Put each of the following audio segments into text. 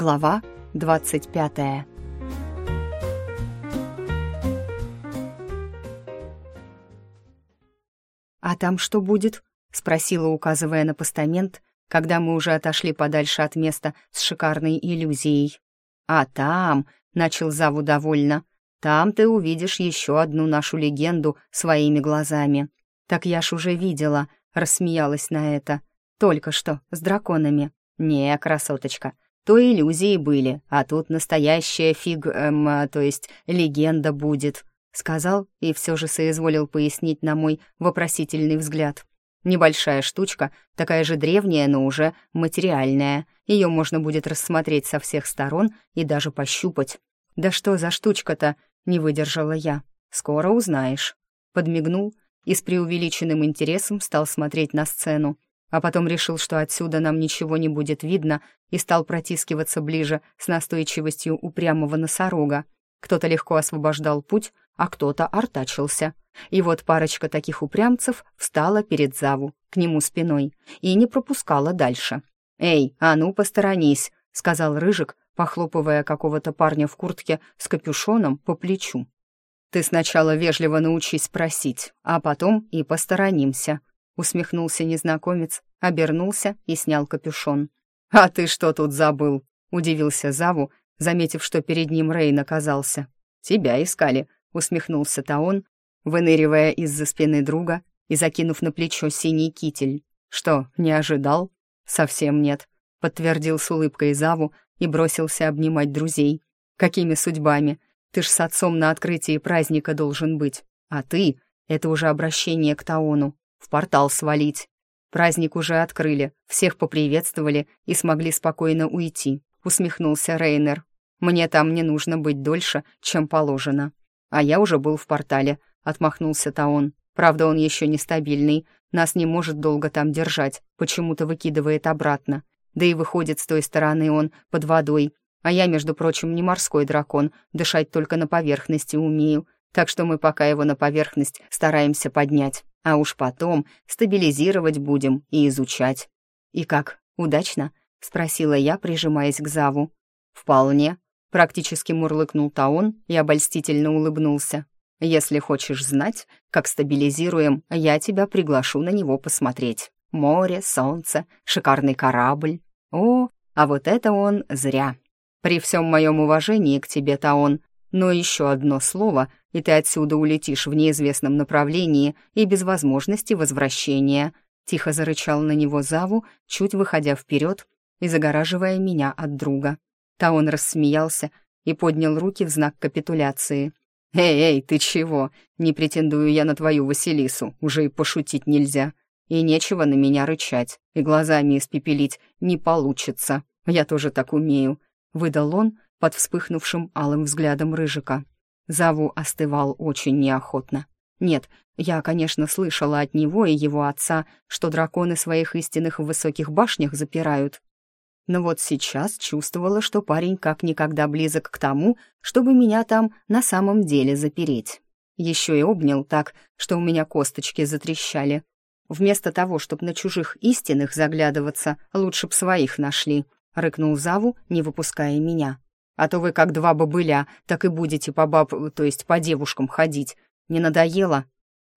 Глава 25 «А там что будет?» — спросила, указывая на постамент, когда мы уже отошли подальше от места с шикарной иллюзией. «А там», — начал Заву довольно, — «там ты увидишь еще одну нашу легенду своими глазами». «Так я ж уже видела», — рассмеялась на это. «Только что, с драконами». «Не, красоточка, то иллюзии были, а тут настоящая фиг, эм, а, то есть легенда будет», — сказал и все же соизволил пояснить на мой вопросительный взгляд. Небольшая штучка, такая же древняя, но уже материальная. Ее можно будет рассмотреть со всех сторон и даже пощупать. «Да что за штучка-то?» — не выдержала я. «Скоро узнаешь». Подмигнул и с преувеличенным интересом стал смотреть на сцену. А потом решил, что отсюда нам ничего не будет видно, и стал протискиваться ближе с настойчивостью упрямого носорога. Кто-то легко освобождал путь, а кто-то артачился. И вот парочка таких упрямцев встала перед Заву, к нему спиной, и не пропускала дальше. «Эй, а ну, посторонись», — сказал Рыжик, похлопывая какого-то парня в куртке с капюшоном по плечу. «Ты сначала вежливо научись просить, а потом и посторонимся», — усмехнулся незнакомец, обернулся и снял капюшон. «А ты что тут забыл?» — удивился Заву, заметив, что перед ним Рейн оказался. «Тебя искали», — усмехнулся Таон, выныривая из-за спины друга и закинув на плечо синий китель. «Что, не ожидал?» «Совсем нет», — подтвердил с улыбкой Заву и бросился обнимать друзей. «Какими судьбами? Ты ж с отцом на открытии праздника должен быть. А ты — это уже обращение к Таону. В портал свалить. Праздник уже открыли, всех поприветствовали и смогли спокойно уйти», — усмехнулся Рейнер. «Мне там не нужно быть дольше, чем положено». «А я уже был в портале», — отмахнулся Таон. «Правда, он еще нестабильный, нас не может долго там держать, почему-то выкидывает обратно. Да и выходит с той стороны он под водой. А я, между прочим, не морской дракон, дышать только на поверхности умею, так что мы пока его на поверхность стараемся поднять, а уж потом стабилизировать будем и изучать». «И как, удачно?» — спросила я, прижимаясь к Заву. «Вполне», — практически мурлыкнул Таон и обольстительно улыбнулся. Если хочешь знать, как стабилизируем, я тебя приглашу на него посмотреть. Море, солнце, шикарный корабль. О, а вот это он зря. При всем моем уважении к тебе, Таон, но еще одно слово, и ты отсюда улетишь в неизвестном направлении и без возможности возвращения. Тихо зарычал на него Заву, чуть выходя вперед и загораживая меня от друга. Таон рассмеялся и поднял руки в знак капитуляции. «Эй, эй, ты чего? Не претендую я на твою Василису, уже и пошутить нельзя. И нечего на меня рычать, и глазами испепелить не получится. Я тоже так умею», — выдал он под вспыхнувшим алым взглядом Рыжика. Заву остывал очень неохотно. Нет, я, конечно, слышала от него и его отца, что драконы своих истинных в высоких башнях запирают, но вот сейчас чувствовала, что парень как никогда близок к тому, чтобы меня там на самом деле запереть. Еще и обнял так, что у меня косточки затрещали. Вместо того, чтобы на чужих истинных заглядываться, лучше б своих нашли, рыкнул Заву, не выпуская меня. А то вы как два бобыля, так и будете по баб, то есть по девушкам ходить. Не надоело?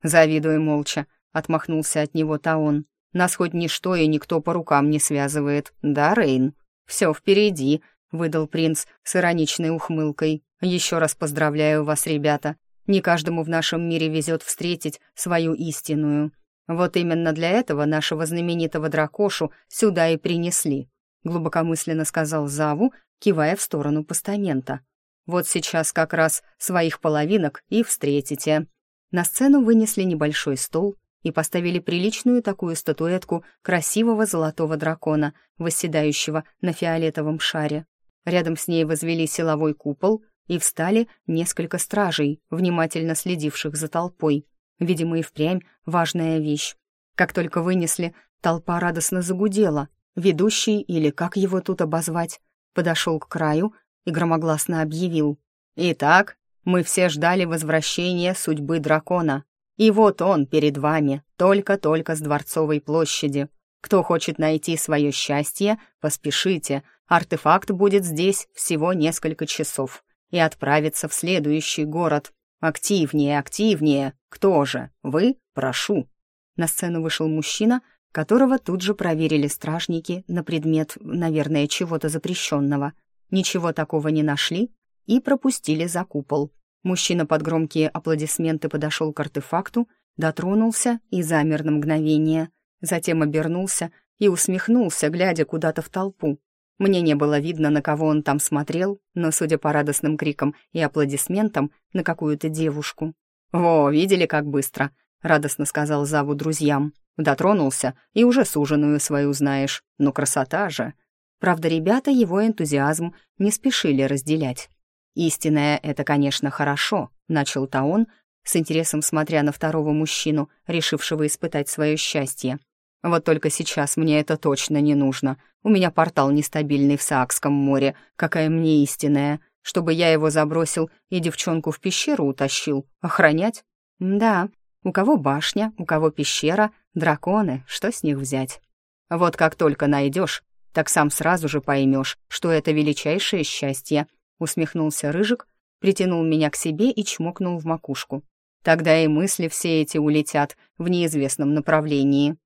Завидую молча, отмахнулся от него Таон. Нас хоть ничто и никто по рукам не связывает, да, Рейн? Все впереди», — выдал принц с ироничной ухмылкой. «Еще раз поздравляю вас, ребята. Не каждому в нашем мире везет встретить свою истинную. Вот именно для этого нашего знаменитого дракошу сюда и принесли», — глубокомысленно сказал Заву, кивая в сторону постамента. «Вот сейчас как раз своих половинок и встретите». На сцену вынесли небольшой стол и поставили приличную такую статуэтку красивого золотого дракона, восседающего на фиолетовом шаре. Рядом с ней возвели силовой купол и встали несколько стражей, внимательно следивших за толпой. Видимо, и впрямь важная вещь. Как только вынесли, толпа радостно загудела. Ведущий, или как его тут обозвать, подошел к краю и громогласно объявил. «Итак, мы все ждали возвращения судьбы дракона. И вот он перед вами, только-только с Дворцовой площади. Кто хочет найти свое счастье, поспешите. Артефакт будет здесь всего несколько часов и отправится в следующий город. Активнее, активнее. Кто же? Вы? Прошу. На сцену вышел мужчина, которого тут же проверили стражники на предмет, наверное, чего-то запрещенного. Ничего такого не нашли и пропустили за купол. Мужчина под громкие аплодисменты подошел к артефакту, дотронулся и замер на мгновение. Затем обернулся и усмехнулся, глядя куда-то в толпу. Мне не было видно, на кого он там смотрел, но, судя по радостным крикам и аплодисментам, на какую-то девушку. «Во, видели, как быстро?» — радостно сказал Заву друзьям. Дотронулся, и уже суженую свою знаешь. Но красота же. Правда, ребята его энтузиазм не спешили разделять. «Истинное — это, конечно, хорошо», — начал Таон, с интересом смотря на второго мужчину, решившего испытать свое счастье. «Вот только сейчас мне это точно не нужно. У меня портал нестабильный в Саакском море. Какая мне истинная. Чтобы я его забросил и девчонку в пещеру утащил. Охранять? Да, у кого башня, у кого пещера, драконы, что с них взять? Вот как только найдешь, так сам сразу же поймешь, что это величайшее счастье», — усмехнулся Рыжик, притянул меня к себе и чмокнул в макушку. Тогда и мысли все эти улетят в неизвестном направлении.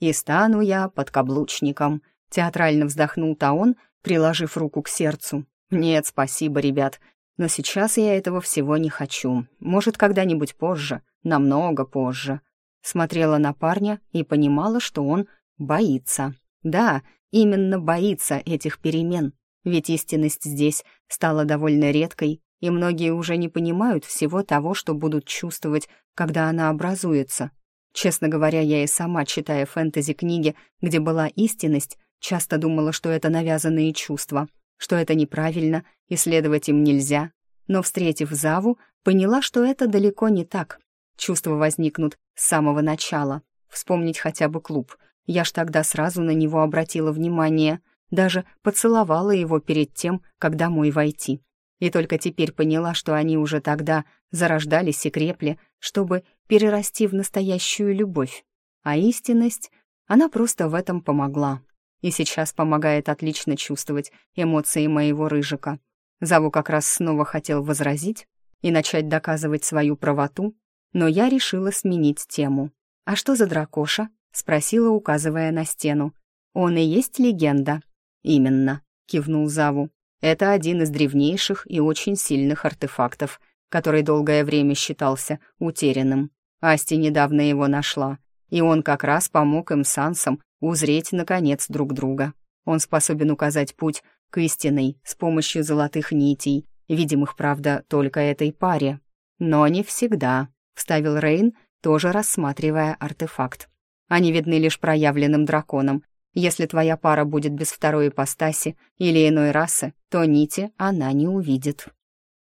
И стану я подкаблучником, театрально вздохнул Таон, приложив руку к сердцу. Нет, спасибо, ребят, но сейчас я этого всего не хочу. Может, когда-нибудь позже, намного позже. Смотрела на парня и понимала, что он боится. Да, именно боится этих перемен. Ведь истинность здесь стала довольно редкой, и многие уже не понимают всего того, что будут чувствовать, когда она образуется. Честно говоря, я и сама, читая фэнтези-книги, где была истинность, часто думала, что это навязанные чувства, что это неправильно, исследовать им нельзя. Но, встретив Заву, поняла, что это далеко не так. Чувства возникнут с самого начала. Вспомнить хотя бы клуб. Я ж тогда сразу на него обратила внимание, даже поцеловала его перед тем, как домой войти. И только теперь поняла, что они уже тогда зарождались и крепли, чтобы перерасти в настоящую любовь. А истинность, она просто в этом помогла. И сейчас помогает отлично чувствовать эмоции моего рыжика. Заву как раз снова хотел возразить и начать доказывать свою правоту, но я решила сменить тему. «А что за дракоша?» — спросила, указывая на стену. «Он и есть легенда?» «Именно», — кивнул Заву. «Это один из древнейших и очень сильных артефактов, который долгое время считался утерянным. Асти недавно его нашла, и он как раз помог им с Ансом узреть, наконец, друг друга. Он способен указать путь к истинной с помощью золотых нитей, видимых, правда, только этой паре. Но не всегда вставил Рейн, тоже рассматривая артефакт. Они видны лишь проявленным драконом. Если твоя пара будет без второй ипостаси или иной расы, то нити она не увидит.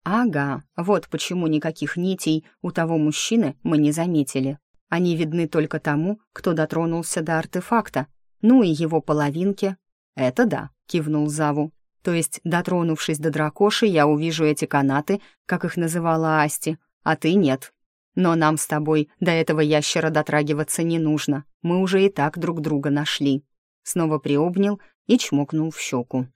Ага, вот почему никаких нитей у того мужчины мы не заметили. Они видны только тому, кто дотронулся до артефакта, ну и его половинке. Это да, кивнул Заву. То есть, дотронувшись до дракоши, я увижу эти канаты, как их называла Асти, а ты нет. Но нам с тобой до этого ящера дотрагиваться не нужно. Мы уже и так друг друга нашли». Снова приобнял и чмокнул в щеку.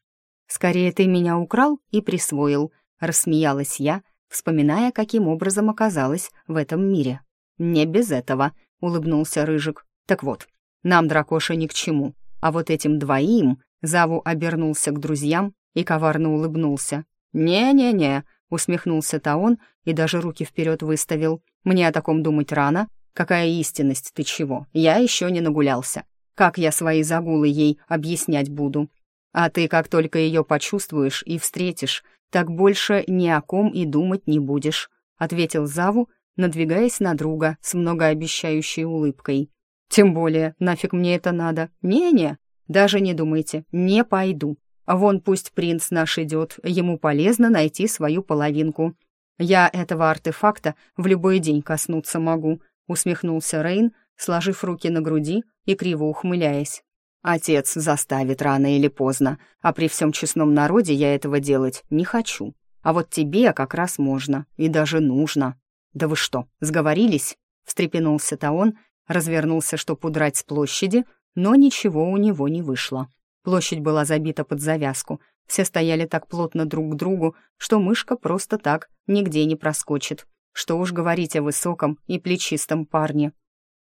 «Скорее ты меня украл и присвоил», — рассмеялась я, вспоминая, каким образом оказалась в этом мире. «Не без этого», — улыбнулся Рыжик. «Так вот, нам, дракоша, ни к чему. А вот этим двоим...» Заву обернулся к друзьям и коварно улыбнулся. «Не-не-не», — усмехнулся Таон и даже руки вперед выставил. Мне о таком думать рано. Какая истинность, ты чего? Я еще не нагулялся. Как я свои загулы ей объяснять буду? А ты, как только ее почувствуешь и встретишь, так больше ни о ком и думать не будешь», — ответил Заву, надвигаясь на друга с многообещающей улыбкой. «Тем более, нафиг мне это надо? Не-не, даже не думайте, не пойду. Вон пусть принц наш идет, ему полезно найти свою половинку. «Я этого артефакта в любой день коснуться могу», — усмехнулся Рейн, сложив руки на груди и криво ухмыляясь. «Отец заставит рано или поздно, а при всем честном народе я этого делать не хочу. А вот тебе как раз можно и даже нужно». «Да вы что, сговорились?» — встрепенулся-то он, развернулся, чтоб удрать с площади, но ничего у него не вышло. Площадь была забита под завязку, все стояли так плотно друг к другу, что мышка просто так нигде не проскочит. Что уж говорить о высоком и плечистом парне.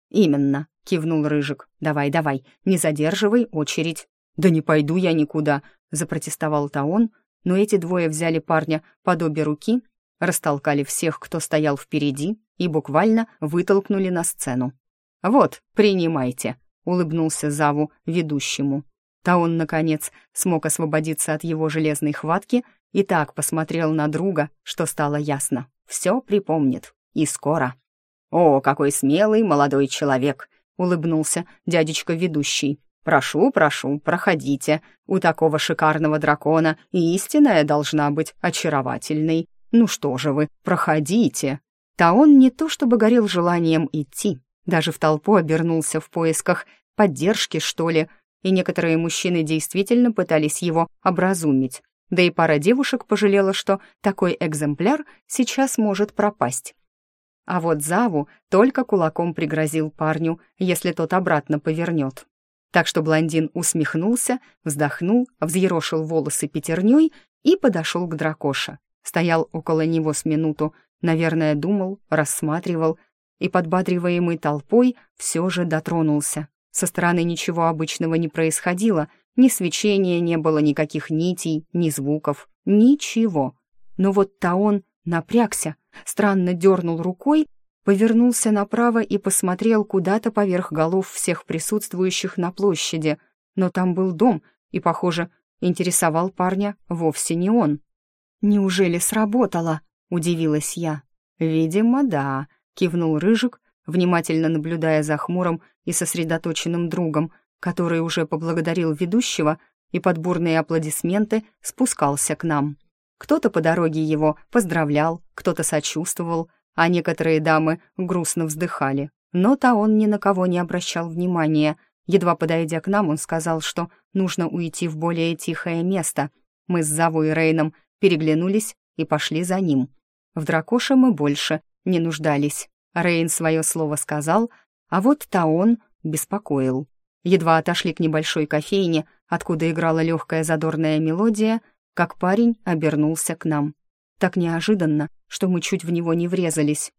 «Именно», — кивнул Рыжик. «Давай, давай, не задерживай очередь». «Да не пойду я никуда», — запротестовал Таон, но эти двое взяли парня под обе руки, растолкали всех, кто стоял впереди, и буквально вытолкнули на сцену. «Вот, принимайте», — улыбнулся Заву ведущему. Таон, наконец, смог освободиться от его железной хватки и так посмотрел на друга, что стало ясно. Все припомнит. И скоро. «О, какой смелый молодой человек!» — улыбнулся дядечка ведущий. «Прошу, прошу, проходите. У такого шикарного дракона и истинная должна быть очаровательной. Ну что же вы, проходите!» Таон не то чтобы горел желанием идти, даже в толпу обернулся в поисках поддержки, что ли, и некоторые мужчины действительно пытались его образумить. Да и пара девушек пожалела, что такой экземпляр сейчас может пропасть. А вот Заву только кулаком пригрозил парню, если тот обратно повернет. Так что блондин усмехнулся, вздохнул, взъерошил волосы пятерней и подошел к дракоша. Стоял около него с минуту, наверное, думал, рассматривал, и, подбадриваемый толпой, все же дотронулся. Со стороны ничего обычного не происходило, ни свечения не было, никаких нитей, ни звуков, ничего. Но вот Таон напрягся, странно дернул рукой, повернулся направо и посмотрел куда-то поверх голов всех присутствующих на площади. Но там был дом, и, похоже, интересовал парня вовсе не он. «Неужели сработало?» — удивилась я. «Видимо, да», — кивнул Рыжик, внимательно наблюдая за хмурым и сосредоточенным другом, который уже поблагодарил ведущего и под бурные аплодисменты спускался к нам. Кто-то по дороге его поздравлял, кто-то сочувствовал, а некоторые дамы грустно вздыхали. Но то он ни на кого не обращал внимания. Едва подойдя к нам, он сказал, что нужно уйти в более тихое место. Мы с Заву и Рейном переглянулись и пошли за ним. В дракоше мы больше не нуждались. Рейн свое слово сказал, а вот Таон беспокоил. Едва отошли к небольшой кофейне, откуда играла легкая задорная мелодия, как парень обернулся к нам. Так неожиданно, что мы чуть в него не врезались.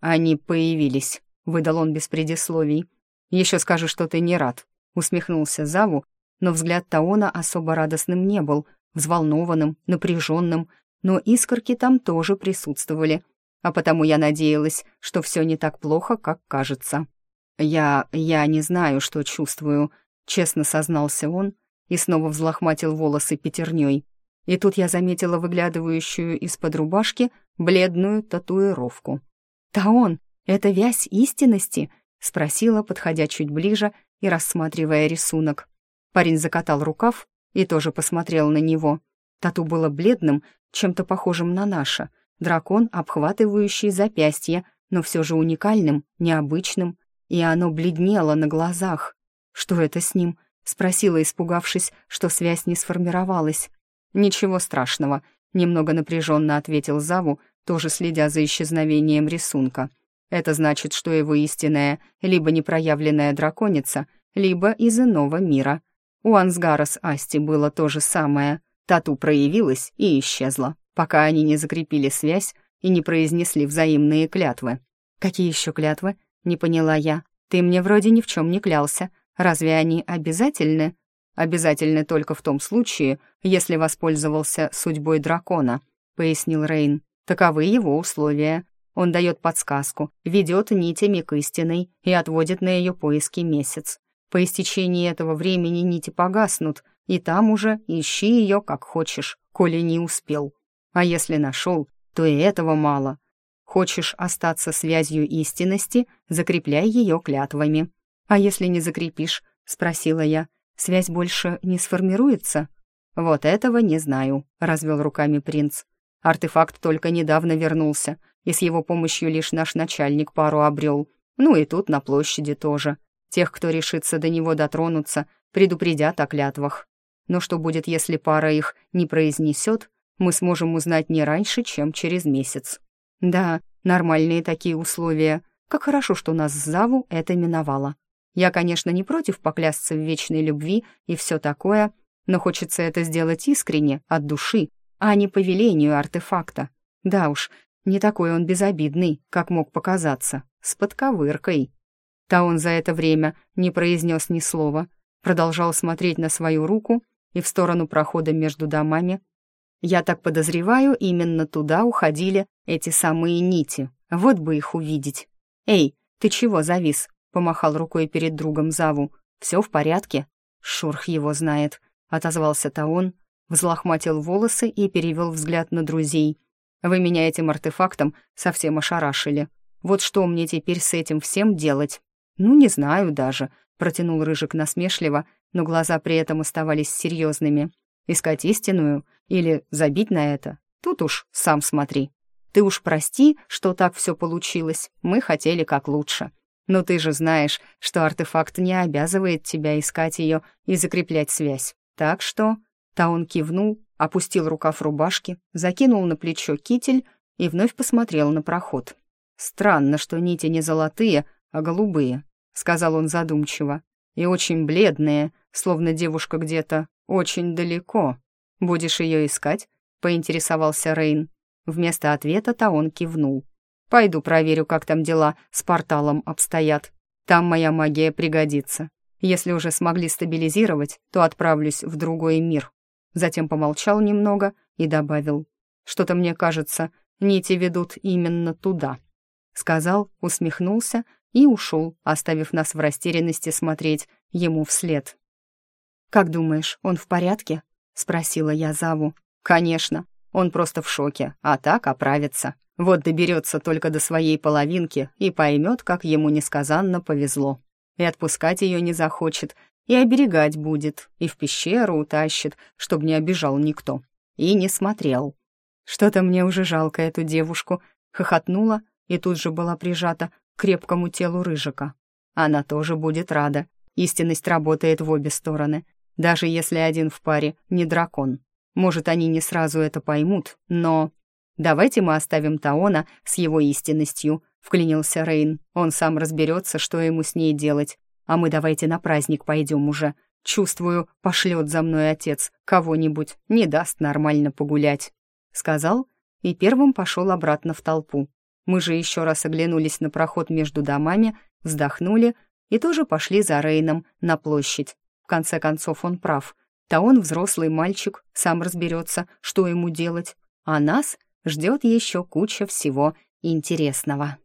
«Они появились», — выдал он без предисловий. «Еще скажи, что ты не рад», — усмехнулся Заву, но взгляд Таона особо радостным не был, взволнованным, напряженным, но искорки там тоже присутствовали, а потому я надеялась, что все не так плохо, как кажется. «Я... я не знаю, что чувствую», — честно сознался он и снова взлохматил волосы пятерней. И тут я заметила выглядывающую из-под рубашки бледную татуировку. «Таон, это вязь истинности?» — спросила, подходя чуть ближе и рассматривая рисунок. Парень закатал рукав и тоже посмотрел на него. Тату было бледным, чем-то похожим на наше. Дракон, обхватывающий запястье, но все же уникальным, необычным, и оно бледнело на глазах. «Что это с ним?» — спросила, испугавшись, что связь не сформировалась. «Ничего страшного», — немного напряженно ответил Заву, тоже следя за исчезновением рисунка. «Это значит, что его истинная, либо непроявленная драконица, либо из иного мира. У Ансгара с Асти было то же самое. Тату проявилась и исчезла, пока они не закрепили связь и не произнесли взаимные клятвы. «Какие еще клятвы?» Не поняла я. Ты мне вроде ни в чем не клялся. Разве они обязательны? Обязательны только в том случае, если воспользовался судьбой дракона, пояснил Рейн. Таковы его условия. Он дает подсказку, ведет нитями к истинной и отводит на ее поиски месяц. По истечении этого времени нити погаснут, и там уже ищи ее как хочешь, коли не успел. А если нашел, то и этого мало. Хочешь остаться связью истинности, закрепляй ее клятвами. А если не закрепишь, спросила я, связь больше не сформируется? Вот этого не знаю, развел руками принц. Артефакт только недавно вернулся, и с его помощью лишь наш начальник пару обрел. Ну и тут на площади тоже. Тех, кто решится до него дотронуться, предупредят о клятвах. Но что будет, если пара их не произнесет, мы сможем узнать не раньше, чем через месяц. Да, нормальные такие условия. Как хорошо, что нас с Заву это миновало. Я, конечно, не против поклясться в вечной любви и все такое, но хочется это сделать искренне, от души, а не по велению артефакта. Да уж, не такой он безобидный, как мог показаться, с подковыркой. Таон за это время не произнес ни слова, продолжал смотреть на свою руку и в сторону прохода между домами. Я так подозреваю, именно туда уходили эти самые нити. Вот бы их увидеть. «Эй, ты чего завис?» — помахал рукой перед другом Заву. «Все в порядке?» «Шурх его знает», — отозвался Таон, взлохматил волосы и перевел взгляд на друзей. «Вы меня этим артефактом совсем ошарашили. Вот что мне теперь с этим всем делать?» «Ну, не знаю даже», — протянул Рыжик насмешливо, но глаза при этом оставались серьезными. «Искать истинную или забить на это? Тут уж сам смотри. Ты уж прости, что так все получилось, мы хотели как лучше. Но ты же знаешь, что артефакт не обязывает тебя искать ее и закреплять связь. Так что...» Таун кивнул, опустил рукав рубашки, закинул на плечо китель и вновь посмотрел на проход. «Странно, что нити не золотые, а голубые», — сказал он задумчиво. «И очень бледные, словно девушка где-то очень далеко. Будешь ее искать?» — поинтересовался Рейн. Вместо ответа он кивнул. «Пойду проверю, как там дела с порталом обстоят. Там моя магия пригодится. Если уже смогли стабилизировать, то отправлюсь в другой мир». Затем помолчал немного и добавил. «Что-то мне кажется, нити ведут именно туда». Сказал, усмехнулся и ушел, оставив нас в растерянности смотреть ему вслед. «Как думаешь, он в порядке?» — спросила я Заву. «Конечно, он просто в шоке, а так оправится. Вот доберется только до своей половинки и поймет, как ему несказанно повезло. И отпускать ее не захочет, и оберегать будет, и в пещеру утащит, чтобы не обижал никто. И не смотрел. Что-то мне уже жалко эту девушку. Хохотнула и тут же была прижата крепкому телу Рыжика. Она тоже будет рада. Истинность работает в обе стороны, даже если один в паре не дракон. Может, они не сразу это поймут, но... «Давайте мы оставим Таона с его истинностью», — вклинился Рейн. «Он сам разберется, что ему с ней делать. А мы давайте на праздник пойдем уже. Чувствую, пошлет за мной отец кого-нибудь, не даст нормально погулять», — сказал и первым пошел обратно в толпу. Мы же еще раз оглянулись на проход между домами, вздохнули и тоже пошли за Рейном на площадь. В конце концов, он прав. Таон взрослый мальчик, сам разберется, что ему делать. А нас ждет еще куча всего интересного.